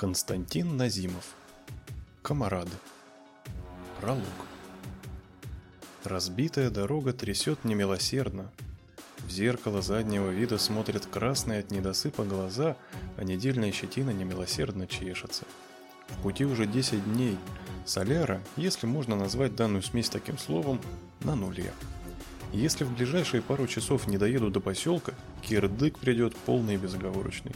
Константин Назимов. Комарады. Пролог. Разбитая дорога трясет немилосердно. В зеркало заднего вида смотрят красные от недосыпа глаза, а недельная щетина немилосердно чешется. В пути уже 10 дней. Соляра, если можно назвать данную смесь таким словом, на нуле. Если в ближайшие пару часов не доеду до поселка, кирдык придет полный и безоговорочный.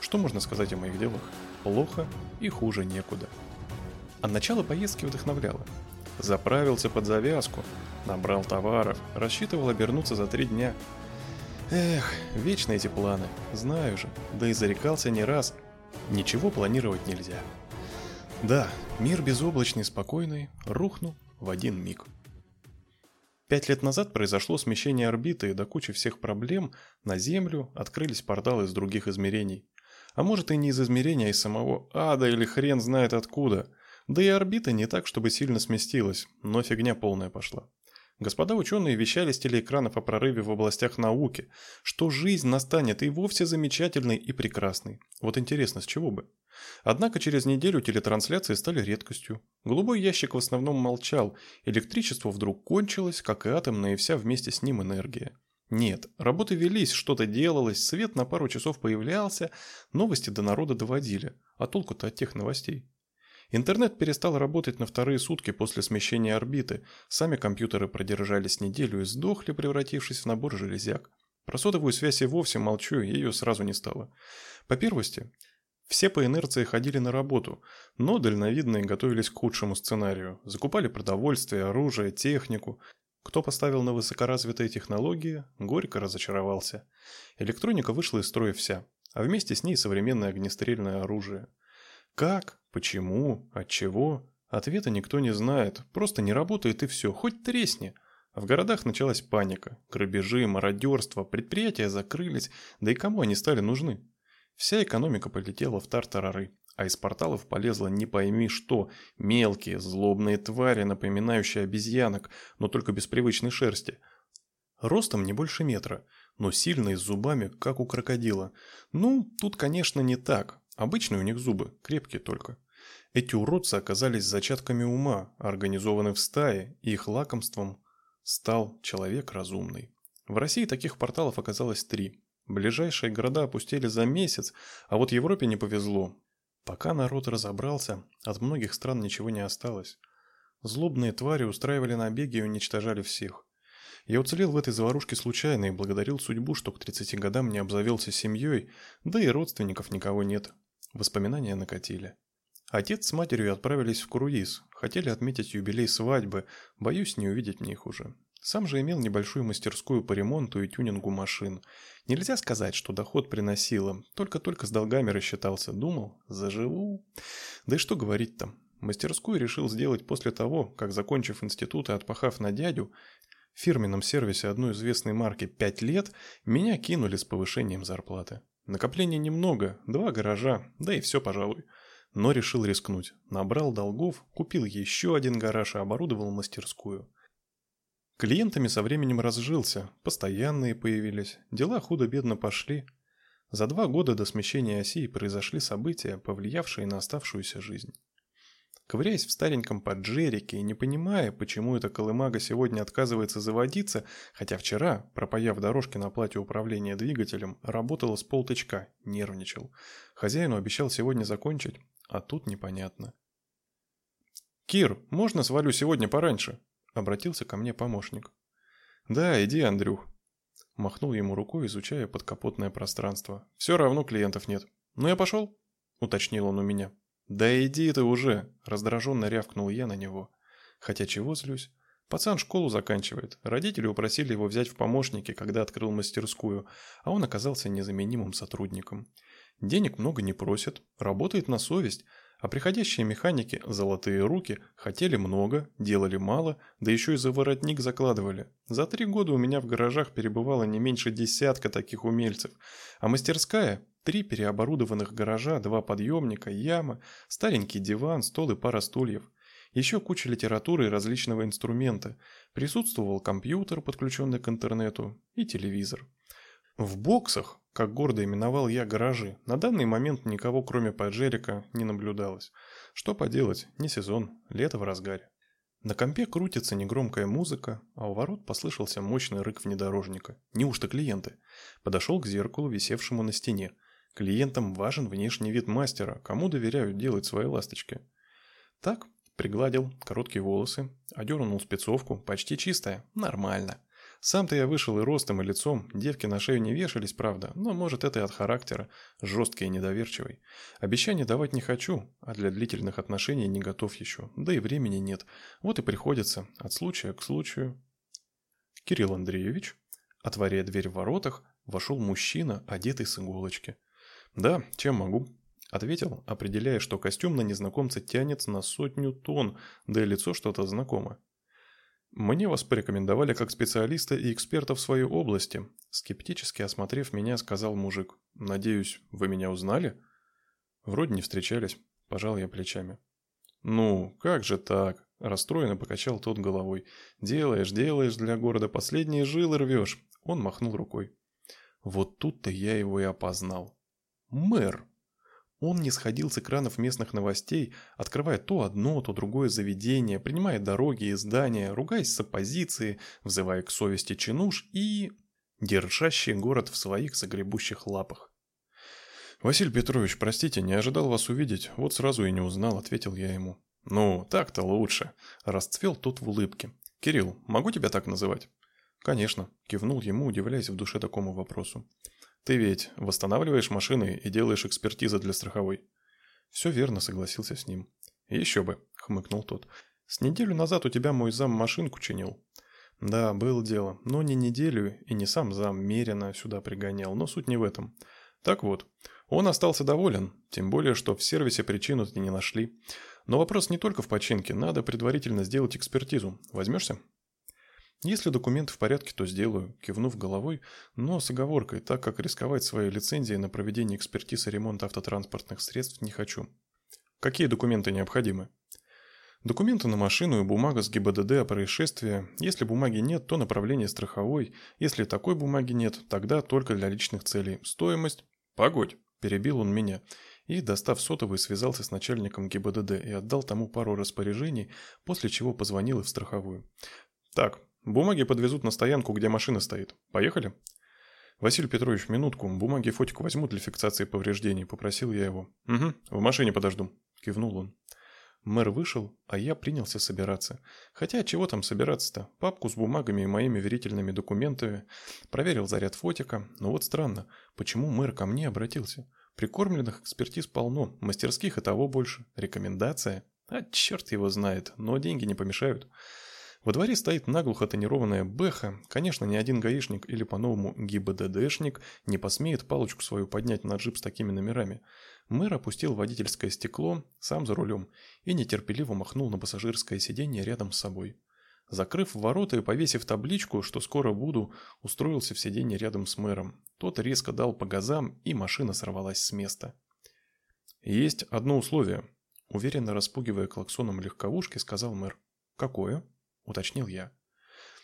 Что можно сказать о моих делах? Плохо и хуже некуда. А начало поездки вдохновляло. Заправился под завязку, набрал товаров, рассчитывал обернуться за три дня. Эх, вечно эти планы, знаю же, да и зарекался не раз. Ничего планировать нельзя. Да, мир безоблачный, спокойный, рухнул в один миг. Пять лет назад произошло смещение орбиты, и до кучи всех проблем на Землю открылись порталы из других измерений. А может и не из измерения, а из самого ада или хрен знает откуда. Да и орбита не так, чтобы сильно сместилась, но фигня полная пошла. Господа ученые вещали с телеэкранов о прорыве в областях науки, что жизнь настанет и вовсе замечательной и прекрасной. Вот интересно, с чего бы? Однако через неделю телетрансляции стали редкостью. Голубой ящик в основном молчал, электричество вдруг кончилось, как и атомная и вся вместе с ним энергия. Нет, работы велись, что-то делалось, свет на пару часов появлялся, новости до народа доводили. А толку-то от тех новостей? Интернет перестал работать на вторые сутки после смещения орбиты, сами компьютеры продержались неделю и сдохли, превратившись в набор железяк. Про сотовую связь и вовсе молчу, ее сразу не стало. По первости, все по инерции ходили на работу, но дальновидные готовились к худшему сценарию. Закупали продовольствие, оружие, технику. Кто поставил на высокоразвитые технологии, горько разочаровался. Электроника вышла из строя вся, а вместе с ней современное огнестрельное оружие. Как, почему, от чего? Ответа никто не знает, просто не работает и все, хоть тресни. В городах началась паника, грабежи, мародерство, предприятия закрылись, да и кому они стали нужны? Вся экономика полетела в тартарары, а из порталов полезло не пойми что, мелкие, злобные твари, напоминающие обезьянок, но только без привычной шерсти. Ростом не больше метра, но сильные, с зубами, как у крокодила. Ну, тут, конечно, не так. Обычные у них зубы, крепкие только. Эти уродцы оказались зачатками ума, организованы в стае, и их лакомством стал человек разумный. В России таких порталов оказалось три. Ближайшие города опустили за месяц, а вот Европе не повезло. Пока народ разобрался, от многих стран ничего не осталось. Злобные твари устраивали набеги и уничтожали всех. Я уцелел в этой заварушке случайно и благодарил судьбу, что к 30 годам не обзавелся семьей, да и родственников никого нет. Воспоминания накатили. Отец с матерью отправились в круиз, хотели отметить юбилей свадьбы, боюсь не увидеть мне их уже. Сам же имел небольшую мастерскую по ремонту и тюнингу машин. Нельзя сказать, что доход приносило, только-только с долгами рассчитался, думал, заживу. Да и что говорить там. Мастерскую решил сделать после того, как, закончив институт и отпахав на дядю, в фирменном сервисе одной известной марки 5 лет, меня кинули с повышением зарплаты. Накопления немного, два гаража, да и все, пожалуй. Но решил рискнуть. Набрал долгов, купил еще один гараж и оборудовал мастерскую. Клиентами со временем разжился, постоянные появились, дела худо-бедно пошли. За два года до смещения оси произошли события, повлиявшие на оставшуюся жизнь. Ковыряясь в стареньком поджерике и не понимая, почему эта колымага сегодня отказывается заводиться, хотя вчера, пропаяв дорожки на плате управления двигателем, работала с полтычка, нервничал. Хозяину обещал сегодня закончить, а тут непонятно. «Кир, можно свалю сегодня пораньше?» Обратился ко мне помощник. «Да, иди, Андрюх». Махнул ему рукой, изучая подкапотное пространство. «Все равно клиентов нет. Ну я пошел?» Уточнил он у меня. «Да иди ты уже!» Раздраженно рявкнул я на него. Хотя чего злюсь? Пацан школу заканчивает. Родители упросили его взять в помощники, когда открыл мастерскую, а он оказался незаменимым сотрудником. Денег много не просит, работает на совесть, а приходящие механики, золотые руки, хотели много, делали мало, да еще и за воротник закладывали. За три года у меня в гаражах перебывало не меньше десятка таких умельцев, а мастерская – три переоборудованных гаража, два подъемника, яма, старенький диван, стол и пара стульев. Еще куча литературы и различного инструмента. Присутствовал компьютер, подключенный к интернету, и телевизор. В боксах, как гордо именовал я гаражи, на данный момент никого кроме Паджерика не наблюдалось. Что поделать, не сезон, лето в разгаре. На компе крутится негромкая музыка, а у ворот послышался мощный рык внедорожника. Неужто клиенты? Подошел к зеркалу, висевшему на стене. Клиентам важен внешний вид мастера, кому доверяют делать свои ласточки. Так, пригладил короткие волосы, одернул спецовку, почти чистая, нормально. Сам-то я вышел и ростом, и лицом, девки на шею не вешались, правда, но может это и от характера, жесткий и недоверчивый. Обещаний давать не хочу, а для длительных отношений не готов еще, да и времени нет, вот и приходится, от случая к случаю. Кирилл Андреевич, отворяя дверь в воротах, вошел мужчина, одетый с иголочки. «Да, чем могу?» Ответил, определяя, что костюм на незнакомца тянется на сотню тонн, да и лицо что-то знакомо. «Мне вас порекомендовали как специалиста и эксперта в своей области», скептически осмотрев меня, сказал мужик. «Надеюсь, вы меня узнали?» «Вроде не встречались», – пожал я плечами. «Ну, как же так?» – расстроенно покачал тот головой. «Делаешь, делаешь для города, последние жилы рвешь». Он махнул рукой. Вот тут-то я его и опознал. Мэр. Он не сходил с экранов местных новостей, открывая то одно, то другое заведение, принимая дороги и здания, ругаясь с оппозицией, взывая к совести чинуш и... держащий город в своих загребущих лапах. «Василий Петрович, простите, не ожидал вас увидеть, вот сразу и не узнал», — ответил я ему. «Ну, так-то лучше», — расцвел тот в улыбке. «Кирилл, могу тебя так называть?» «Конечно», — кивнул ему, удивляясь в душе такому вопросу. Ты ведь восстанавливаешь машины и делаешь экспертизы для страховой. Все верно, согласился с ним. Еще бы, хмыкнул тот. С неделю назад у тебя мой зам машинку чинил. Да, было дело, но не неделю и не сам зам меренно сюда пригонял, но суть не в этом. Так вот, он остался доволен, тем более, что в сервисе причину-то не нашли. Но вопрос не только в починке, надо предварительно сделать экспертизу. Возьмешься? Если документы в порядке, то сделаю, кивнув головой, но с оговоркой, так как рисковать своей лицензией на проведение экспертизы ремонта автотранспортных средств не хочу. Какие документы необходимы? Документы на машину и бумага с ГИБДД о происшествии. Если бумаги нет, то направление страховой. Если такой бумаги нет, тогда только для личных целей. Стоимость? Погодь, перебил он меня. И, достав сотовый, связался с начальником ГИБДД и отдал тому пару распоряжений, после чего позвонил и в страховую. Так, Бумаги подвезут на стоянку, где машина стоит. Поехали? Василий Петрович, минутку. Бумаги фотик возьму для фиксации повреждений, попросил я его. Угу, в машине подожду, кивнул он. Мэр вышел, а я принялся собираться. Хотя чего там собираться-то? Папку с бумагами и моими верительными документами. Проверил заряд фотика. Но вот странно, почему мэр ко мне обратился? Прикормленных экспертиз полно, мастерских и того больше. Рекомендация? А черт его знает, но деньги не помешают. Во дворе стоит наглухо тонированная бэха. Конечно, ни один гаишник или по-новому ГИБДДшник не посмеет палочку свою поднять на джип с такими номерами. Мэр опустил водительское стекло, сам за рулем, и нетерпеливо махнул на пассажирское сиденье рядом с собой. Закрыв ворота и повесив табличку, что скоро буду, устроился в сиденье рядом с мэром. Тот резко дал по газам, и машина сорвалась с места. «Есть одно условие», – уверенно распугивая клаксоном легковушки, сказал мэр. «Какое?» – уточнил я.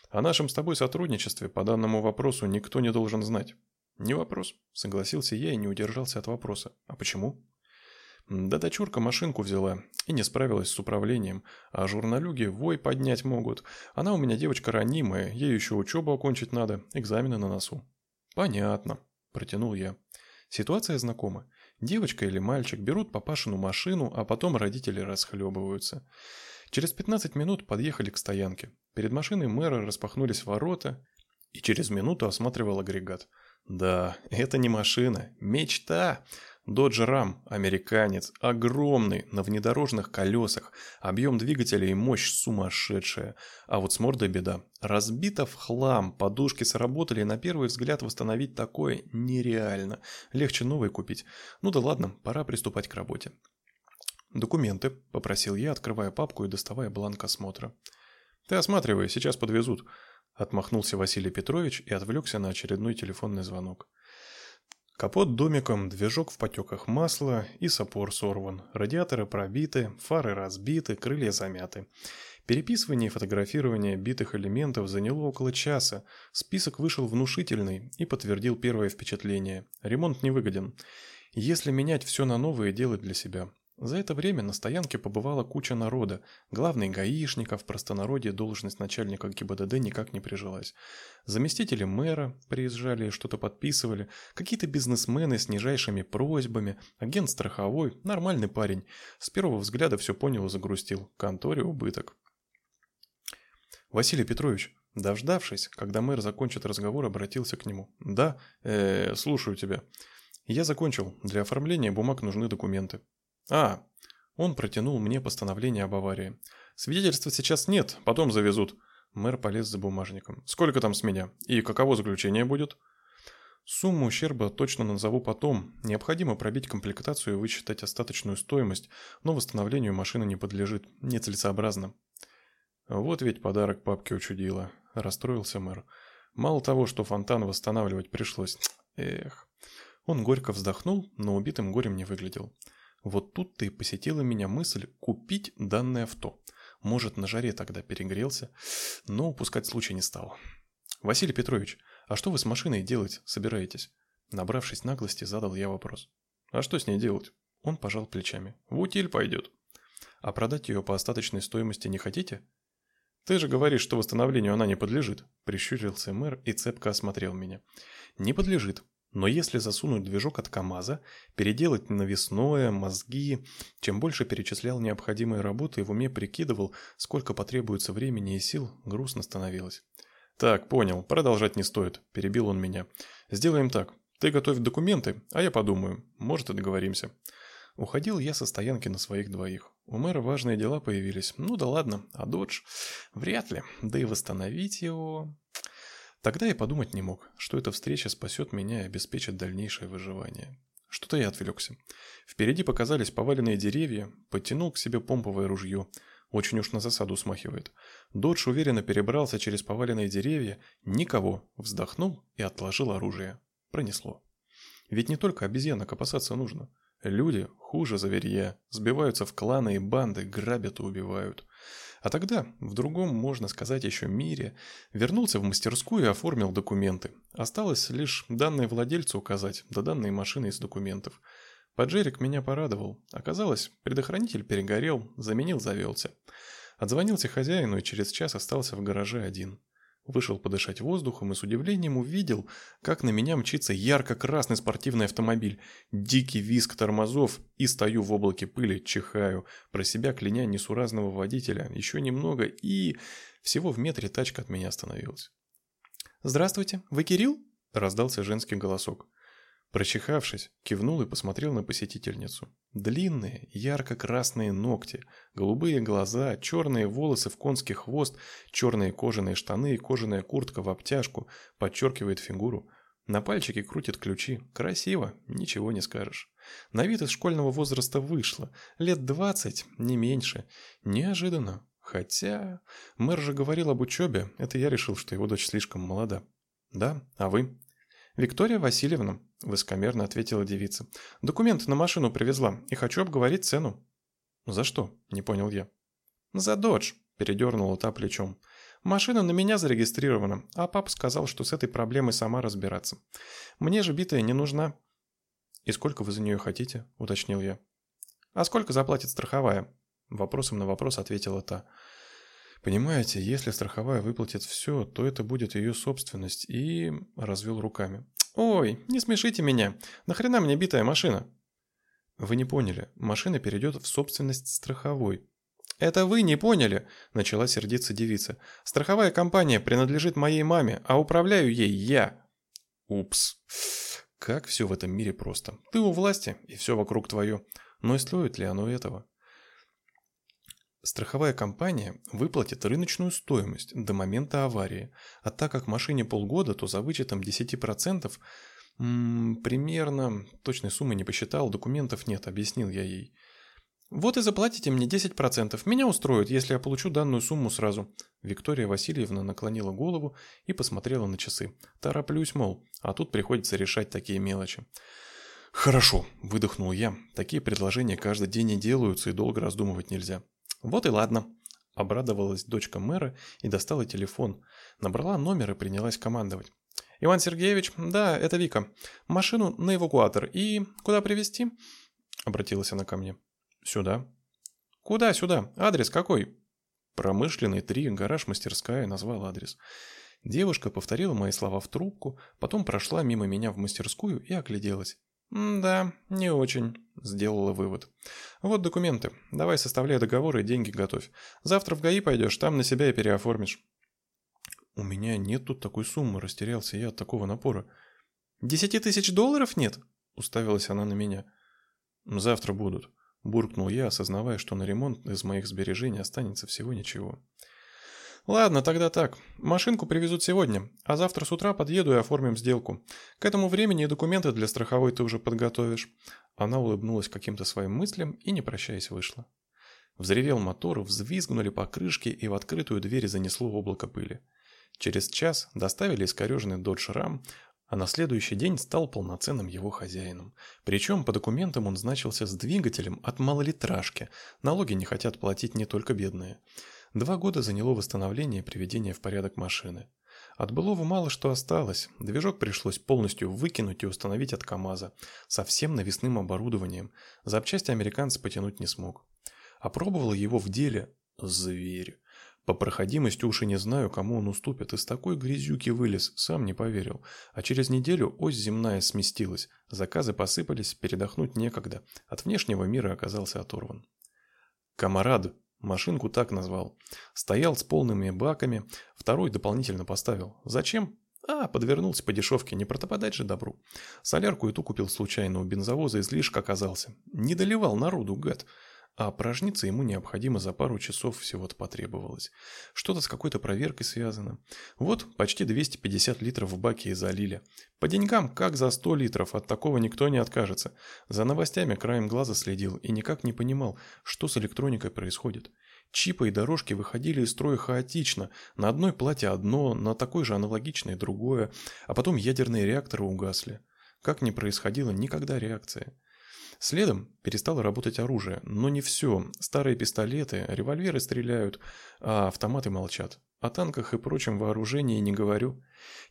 «О нашем с тобой сотрудничестве по данному вопросу никто не должен знать». «Не вопрос», – согласился я и не удержался от вопроса. «А почему?» «Да дочурка машинку взяла и не справилась с управлением, а журналюги вой поднять могут. Она у меня девочка ранимая, ей еще учебу окончить надо, экзамены на носу». «Понятно», – протянул я. Ситуация знакома. Девочка или мальчик берут папашину машину, а потом родители расхлебываются. Через 15 минут подъехали к стоянке. Перед машиной мэра распахнулись ворота, и через минуту осматривал агрегат. Да, это не машина, мечта. Dodge Ram, американец, огромный, на внедорожных колесах, объем двигателя и мощь сумасшедшая. А вот с мордой беда. Разбита в хлам, подушки сработали, и на первый взгляд восстановить такое нереально. Легче новый купить. Ну да ладно, пора приступать к работе. «Документы», – попросил я, открывая папку и доставая бланк осмотра. «Ты осматривай, сейчас подвезут», – отмахнулся Василий Петрович и отвлекся на очередной телефонный звонок. Капот домиком, движок в потеках масла и сапор сорван, радиаторы пробиты, фары разбиты, крылья замяты. Переписывание и фотографирование битых элементов заняло около часа. Список вышел внушительный и подтвердил первое впечатление. Ремонт невыгоден. Если менять все на новое делать для себя. За это время на стоянке побывала куча народа. Главный гаишник, а в простонародье должность начальника ГИБДД никак не прижилась. Заместители мэра приезжали что-то подписывали. Какие-то бизнесмены с нижайшими просьбами. Агент страховой. Нормальный парень. С первого взгляда все понял и загрустил. Конторе убыток. Василий Петрович, дождавшись, когда мэр закончит разговор, обратился к нему. «Да, э, слушаю тебя. Я закончил. Для оформления бумаг нужны документы. «А, он протянул мне постановление об аварии. Свидетельства сейчас нет, потом завезут». Мэр полез за бумажником. «Сколько там с меня? И каково заключение будет?» Сумму ущерба точно назову потом. Необходимо пробить комплектацию и высчитать остаточную стоимость, но восстановлению машины не подлежит. Нецелесообразно. Вот ведь подарок папке учудила. Расстроился мэр. Мало того, что фонтан восстанавливать пришлось. Эх. Он горько вздохнул, но убитым горем не выглядел. Вот тут-то и посетила меня мысль купить данное авто. Может, на жаре тогда перегрелся, но упускать случай не стал. «Василий Петрович, а что вы с машиной делать собираетесь?» Набравшись наглости, задал я вопрос. «А что с ней делать?» Он пожал плечами. «В утиль пойдет». «А продать ее по остаточной стоимости не хотите?» «Ты же говоришь, что восстановлению она не подлежит», – прищурился мэр и цепко осмотрел меня. «Не подлежит. Но если засунуть движок от КАМАЗа, переделать навесное, мозги, чем больше перечислял необходимые работы и в уме прикидывал, сколько потребуется времени и сил, грустно становилось. «Так, понял, продолжать не стоит», – перебил он меня. «Сделаем так. Ты готовь документы, а я подумаю. Может, и договоримся». Уходил я со стоянки на своих двоих. У мэра важные дела появились. Ну да ладно, а додж? Вряд ли. Да и восстановить его... Тогда я подумать не мог, что эта встреча спасет меня и обеспечит дальнейшее выживание. Что-то я отвлекся. Впереди показались поваленные деревья, подтянул к себе помповое ружье. Очень уж на засаду смахивает. Додж уверенно перебрался через поваленные деревья, никого, вздохнул и отложил оружие. Пронесло. Ведь не только обезьянок опасаться нужно. Люди, хуже заверья, сбиваются в кланы и банды, грабят и убивают. А тогда, в другом, можно сказать, еще мире, вернулся в мастерскую и оформил документы. Осталось лишь данные владельцу указать, да данные машины из документов. Поджерик меня порадовал. Оказалось, предохранитель перегорел, заменил, завелся. Отзвонился хозяину и через час остался в гараже один. Вышел подышать воздухом и с удивлением увидел, как на меня мчится ярко-красный спортивный автомобиль. Дикий визг тормозов и стою в облаке пыли, чихаю, про себя кляня несуразного водителя. Еще немного и... Всего в метре тачка от меня остановилась. «Здравствуйте, вы Кирилл?» – раздался женский голосок. Прочихавшись, кивнул и посмотрел на посетительницу. Длинные, ярко-красные ногти, голубые глаза, черные волосы в конский хвост, черные кожаные штаны и кожаная куртка в обтяжку подчеркивает фигуру. На пальчике крутит ключи. Красиво, ничего не скажешь. На вид из школьного возраста вышла. Лет двадцать, не меньше. Неожиданно. Хотя... Мэр же говорил об учебе. Это я решил, что его дочь слишком молода. Да, а вы? «Виктория Васильевна», – высокомерно ответила девица. «Документы на машину привезла и хочу обговорить цену». «За что?» – не понял я. «За додж», – передернула та плечом. «Машина на меня зарегистрирована, а папа сказал, что с этой проблемой сама разбираться. Мне же битая не нужна». «И сколько вы за нее хотите?» – уточнил я. «А сколько заплатит страховая?» Вопросом на вопрос ответила та. Понимаете, если страховая выплатит все, то это будет ее собственность, и... развел руками. Ой, не смешите меня. Нахрена мне битая машина? Вы не поняли. Машина перейдет в собственность страховой. Это вы не поняли, начала сердиться девица. Страховая компания принадлежит моей маме, а управляю ей я. Упс. Как все в этом мире просто. Ты у власти, и все вокруг твое. Но стоит ли оно этого? Страховая компания выплатит рыночную стоимость до момента аварии, а так как машине полгода, то за вычетом 10% м -м, примерно, точной суммы не посчитал, документов нет, объяснил я ей. «Вот и заплатите мне 10%. Меня устроит, если я получу данную сумму сразу». Виктория Васильевна наклонила голову и посмотрела на часы. Тороплюсь, мол, а тут приходится решать такие мелочи. «Хорошо», – выдохнул я. «Такие предложения каждый день не делаются и долго раздумывать нельзя. Вот и ладно. Обрадовалась дочка мэра и достала телефон. Набрала номер и принялась командовать. «Иван Сергеевич, да, это Вика. Машину на эвакуатор. И куда привезти?» Обратилась она ко мне. «Сюда». «Куда сюда? Адрес какой?» «Промышленный, 3, гараж-мастерская», назвал адрес. Девушка повторила мои слова в трубку, потом прошла мимо меня в мастерскую и огляделась. «Да, не очень», — сделала вывод. «Вот документы. Давай составляй договор и деньги готовь. Завтра в ГАИ пойдешь, там на себя и переоформишь». «У меня нет тут такой суммы», — растерялся я от такого напора. «Десяти тысяч долларов нет?» — уставилась она на меня. «Завтра будут», — буркнул я, осознавая, что на ремонт из моих сбережений останется всего ничего. Ладно, тогда так. Машинку привезут сегодня, а завтра с утра подъеду и оформим сделку. К этому времени и документы для страховой ты уже подготовишь. Она улыбнулась каким-то своим мыслям и, не прощаясь, вышла. Взревел мотор, взвизгнули покрышки и в открытую дверь занесло облако пыли. Через час доставили искореженный Dodge Ram, а на следующий день стал полноценным его хозяином. Причем по документам он значился с двигателем от малолитражки. Налоги не хотят платить не только бедные. Два года заняло восстановление и приведение в порядок машины. От былого мало что осталось. Движок пришлось полностью выкинуть и установить от КАМАЗа. Со всем навесным оборудованием. Запчасти американцы потянуть не смог. Опробовал его в деле. Зверь. По проходимости уж и не знаю, кому он уступит. Из такой грязюки вылез, сам не поверил. А через неделю ось земная сместилась. Заказы посыпались, передохнуть некогда. От внешнего мира оказался оторван. Камарад Машинку так назвал. Стоял с полными баками, второй дополнительно поставил. Зачем? А, подвернулся по дешевке, не протопадать же добру. Солярку и ту купил случайно, у бензовоза излишек оказался. Не доливал народу, гад а порожниться ему необходимо за пару часов всего-то потребовалось. Что-то с какой-то проверкой связано. Вот почти 250 литров в баке и залили. По деньгам, как за 100 литров, от такого никто не откажется. За новостями краем глаза следил и никак не понимал, что с электроникой происходит. Чипы и дорожки выходили из строя хаотично. На одной плате одно, на такой же аналогичное другое, а потом ядерные реакторы угасли. Как не происходило никогда реакция. Следом перестало работать оружие, но не все. Старые пистолеты, револьверы стреляют, а автоматы молчат. О танках и прочем вооружении не говорю.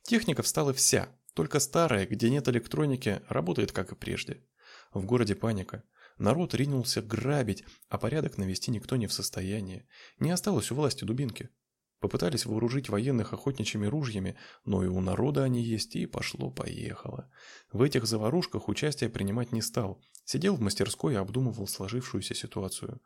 Техника встала вся, только старая, где нет электроники, работает как и прежде. В городе паника. Народ ринулся грабить, а порядок навести никто не в состоянии. Не осталось у власти дубинки. Попытались вооружить военных охотничьими ружьями, но и у народа они есть, и пошло-поехало. В этих заварушках участие принимать не стал. Сидел в мастерской и обдумывал сложившуюся ситуацию.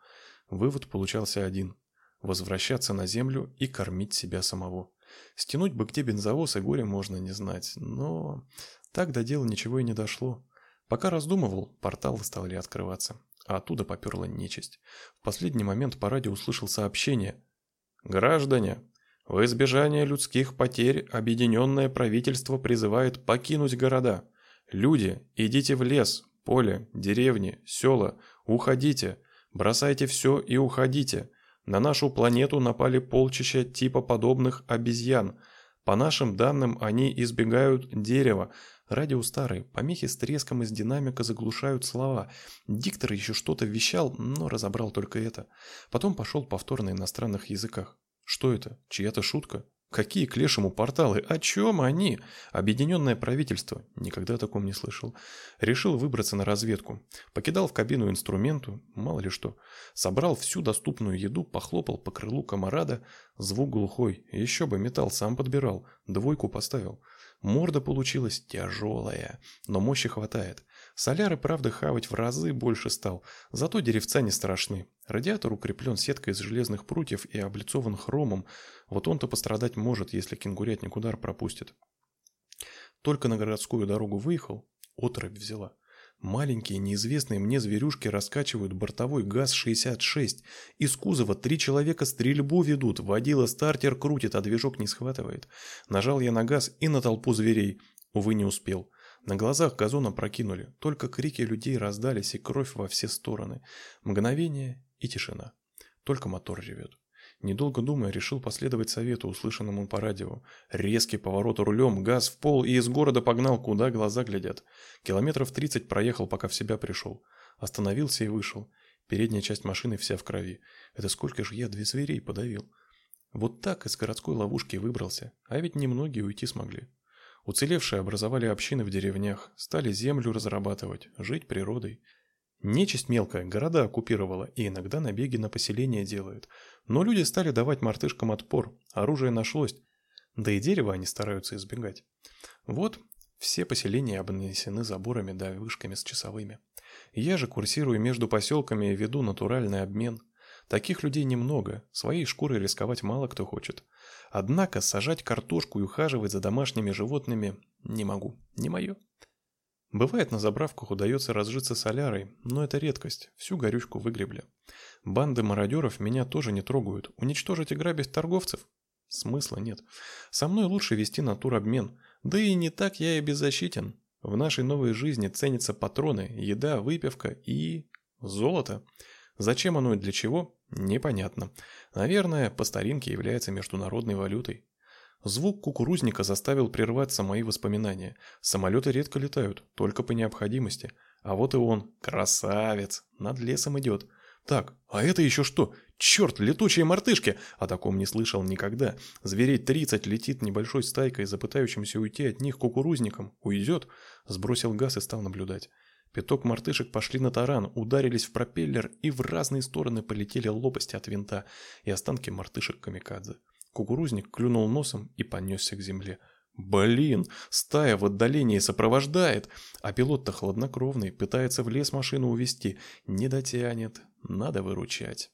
Вывод получался один. Возвращаться на землю и кормить себя самого. Стянуть бы где бензовоз и горе можно не знать, но... Так до дела ничего и не дошло. Пока раздумывал, порталы стали открываться, а оттуда поперла нечисть. В последний момент по радио услышал сообщение – Граждане, в избежание людских потерь объединенное правительство призывает покинуть города. Люди, идите в лес, поле, деревни, села, уходите, бросайте все и уходите. На нашу планету напали полчища типа подобных обезьян. По нашим данным, они избегают дерева. Радио старое, помехи с треском из динамика заглушают слова. Диктор еще что-то вещал, но разобрал только это. Потом пошел повтор на иностранных языках. Что это? Чья-то шутка? Какие к лешему порталы? О чем они? Объединенное правительство. Никогда о таком не слышал. Решил выбраться на разведку. Покидал в кабину инструменту, мало ли что. Собрал всю доступную еду, похлопал по крылу комарада. Звук глухой. Еще бы, металл сам подбирал. Двойку поставил. Морда получилась тяжелая, но мощи хватает. Соляры, правда, хавать в разы больше стал, зато деревца не страшны. Радиатор укреплен сеткой из железных прутьев и облицован хромом, вот он-то пострадать может, если кенгурятник удар пропустит. Только на городскую дорогу выехал, отрыбь взяла. Маленькие, неизвестные мне зверюшки раскачивают бортовой ГАЗ-66. Из кузова три человека стрельбу ведут, водила стартер крутит, а движок не схватывает. Нажал я на газ и на толпу зверей. Увы, не успел. На глазах газон опрокинули, только крики людей раздались и кровь во все стороны. Мгновение и тишина. Только мотор ревет. Недолго думая, решил последовать совету, услышанному по радио. Резкий поворот рулем, газ в пол и из города погнал, куда глаза глядят. Километров тридцать проехал, пока в себя пришел. Остановился и вышел. Передняя часть машины вся в крови. Это сколько же я две зверей подавил. Вот так из городской ловушки выбрался, а ведь немногие уйти смогли. Уцелевшие образовали общины в деревнях, стали землю разрабатывать, жить природой. Нечисть мелкая города оккупировала и иногда набеги на поселения делают. Но люди стали давать мартышкам отпор, оружие нашлось, да и дерево они стараются избегать. Вот все поселения обнесены заборами да вышками с часовыми. Я же курсирую между поселками и веду натуральный обмен. Таких людей немного, своей шкурой рисковать мало кто хочет. Однако сажать картошку и ухаживать за домашними животными не могу, не мое. Бывает, на заправках удается разжиться солярой, но это редкость, всю горючку выгребли. Банды мародеров меня тоже не трогают, уничтожить и грабить торговцев? Смысла нет. Со мной лучше вести натуробмен, да и не так я и беззащитен. В нашей новой жизни ценятся патроны, еда, выпивка и... золото. Зачем оно и для чего? Непонятно. Наверное, по старинке является международной валютой. Звук кукурузника заставил прерваться мои воспоминания. Самолеты редко летают, только по необходимости. А вот и он, красавец, над лесом идет. Так, а это еще что? Черт, летучие мартышки! О таком не слышал никогда. Зверей тридцать летит небольшой стайкой, запытающимся уйти от них кукурузником. Уйдет. Сбросил газ и стал наблюдать. Пяток мартышек пошли на таран, ударились в пропеллер и в разные стороны полетели лопасти от винта и останки мартышек-камикадзе. Кукурузник клюнул носом и понесся к земле. Блин, стая в отдалении сопровождает, а пилот-то хладнокровный, пытается в лес машину увести, не дотянет, надо выручать.